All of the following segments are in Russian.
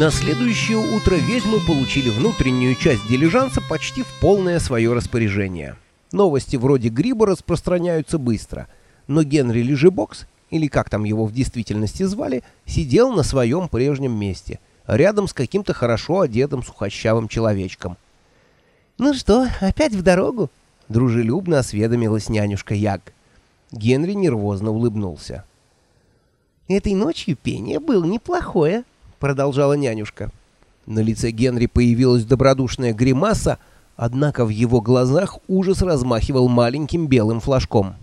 На следующее утро ведьмы получили внутреннюю часть дилижанса почти в полное свое распоряжение. Новости вроде гриба распространяются быстро, но Генри Лежебокс, или как там его в действительности звали, сидел на своем прежнем месте, рядом с каким-то хорошо одетым сухощавым человечком. «Ну что, опять в дорогу?» — дружелюбно осведомилась нянюшка Яг. Генри нервозно улыбнулся. «Этой ночью пение было неплохое», — продолжала нянюшка. На лице Генри появилась добродушная гримаса, однако в его глазах ужас размахивал маленьким белым флажком.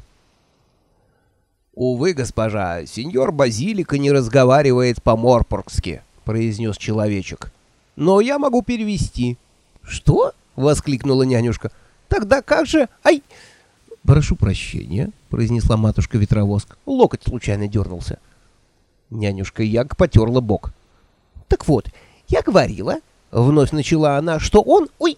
«Увы, госпожа, сеньор Базилика не разговаривает по-морпоргски», — произнес человечек. «Но я могу перевести». «Что?» — воскликнула нянюшка. «Тогда как же... Ай!» «Прошу прощения», — произнесла матушка-ветровоск. Локоть случайно дернулся. Нянюшка Яг потерла бок. «Так вот, я говорила...» — вновь начала она, — что он... Ой,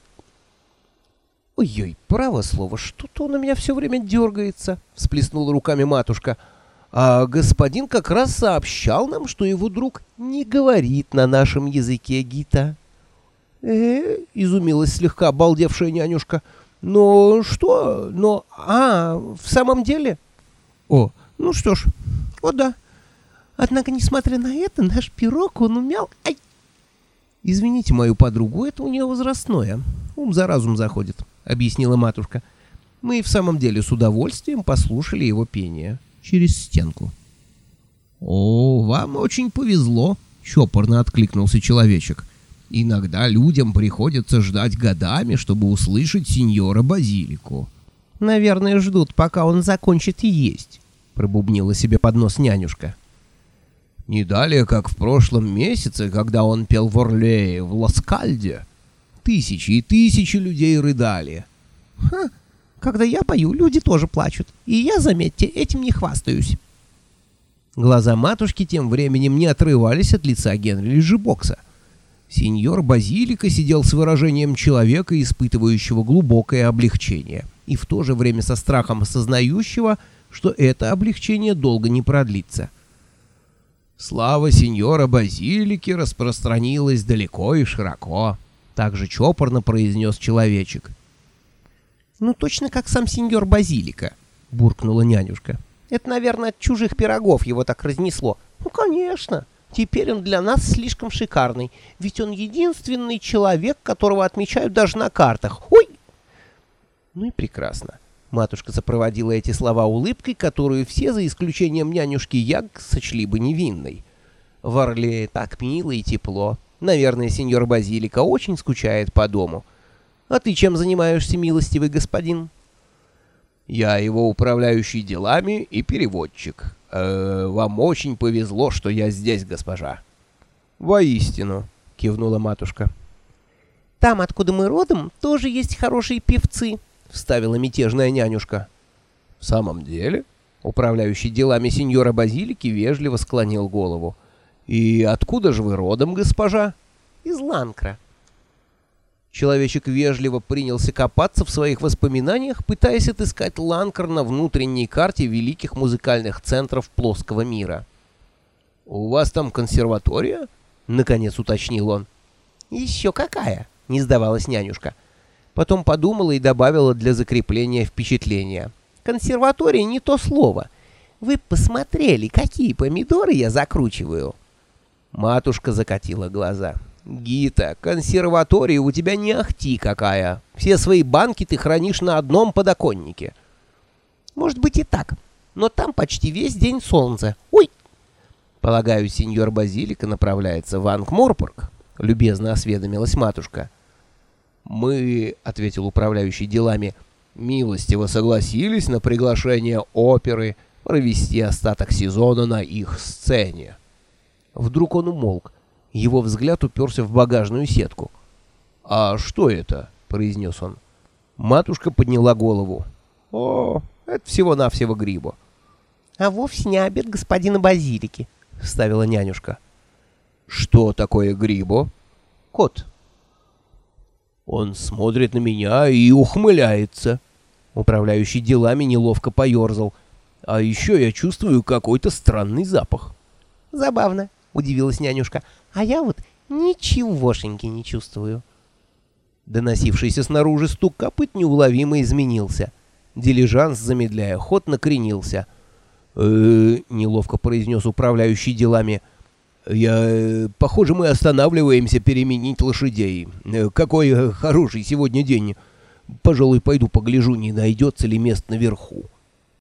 «Ой-ой, право слово, что-то он у меня все время дергается», — всплеснула руками матушка. «А господин как раз сообщал нам, что его друг не говорит на нашем языке Гита». «Э-э», — изумилась слегка обалдевшая нянюшка. «Но что? Но... А, в самом деле?» «О, ну что ж, о да. Однако, несмотря на это, наш пирог, он умел... Ай!» «Извините мою подругу, это у нее возрастное. Ум за разум заходит» объяснила матушка. Мы в самом деле с удовольствием послушали его пение через стенку. «О, вам очень повезло», — чопорно откликнулся человечек. «Иногда людям приходится ждать годами, чтобы услышать сеньора Базилику». «Наверное, ждут, пока он закончит есть», — пробубнила себе под нос нянюшка. «Не далее, как в прошлом месяце, когда он пел в Орлее, в Ласкальде, Тысячи и тысячи людей рыдали. Ха, когда я пою, люди тоже плачут. И я, заметьте, этим не хвастаюсь. Глаза матушки тем временем не отрывались от лица Генри Лежебокса. Сеньор Базилика сидел с выражением человека, испытывающего глубокое облегчение, и в то же время со страхом осознающего, что это облегчение долго не продлится. Слава сеньора Базилики распространилась далеко и широко также чопорно произнес человечек. «Ну, точно как сам сеньор Базилика», — буркнула нянюшка. «Это, наверное, от чужих пирогов его так разнесло». «Ну, конечно. Теперь он для нас слишком шикарный, ведь он единственный человек, которого отмечают даже на картах. Ой!» Ну и прекрасно. Матушка сопроводила эти слова улыбкой, которую все, за исключением нянюшки Яг, сочли бы невинной. В Орле так мило и тепло. Наверное, сеньор Базилика очень скучает по дому. А ты чем занимаешься, милостивый господин? Я его управляющий делами и переводчик. Э, вам очень повезло, что я здесь, госпожа. Воистину, кивнула матушка. Там, откуда мы родом, тоже есть хорошие певцы, вставила мятежная нянюшка. В самом деле? Управляющий делами сеньора Базилики вежливо склонил голову. «И откуда же вы родом, госпожа?» «Из Ланкра». Человечек вежливо принялся копаться в своих воспоминаниях, пытаясь отыскать Ланкр на внутренней карте великих музыкальных центров плоского мира. «У вас там консерватория?» — наконец уточнил он. «Еще какая?» — не сдавалась нянюшка. Потом подумала и добавила для закрепления впечатления. «Консерватория не то слово. Вы посмотрели, какие помидоры я закручиваю?» Матушка закатила глаза. «Гита, консерватория у тебя не ахти какая. Все свои банки ты хранишь на одном подоконнике». «Может быть и так, но там почти весь день солнце. Ой!» «Полагаю, сеньор Базилика направляется в Ангморпорг», — любезно осведомилась матушка. «Мы», — ответил управляющий делами, — «милостиво согласились на приглашение оперы провести остаток сезона на их сцене». Вдруг он умолк. Его взгляд уперся в багажную сетку. «А что это?» — произнес он. Матушка подняла голову. «О, это всего-навсего гриба». «А вовсе не обед господина Базилики», — вставила нянюшка. «Что такое грибо?» «Кот». Он смотрит на меня и ухмыляется. Управляющий делами неловко поерзал. А еще я чувствую какой-то странный запах. «Забавно», — удивилась нянюшка. «А я вот Ничегошеньки не чувствую. Доносившийся снаружи стук копыт неуловимо изменился. Дилижанс, замедляя ход, накренился. «Э -э, неловко произнес управляющий делами. «Я... Э, похоже, мы останавливаемся переменить лошадей. Э, какой хороший сегодня день. Пожалуй, пойду погляжу, не найдется ли мест наверху».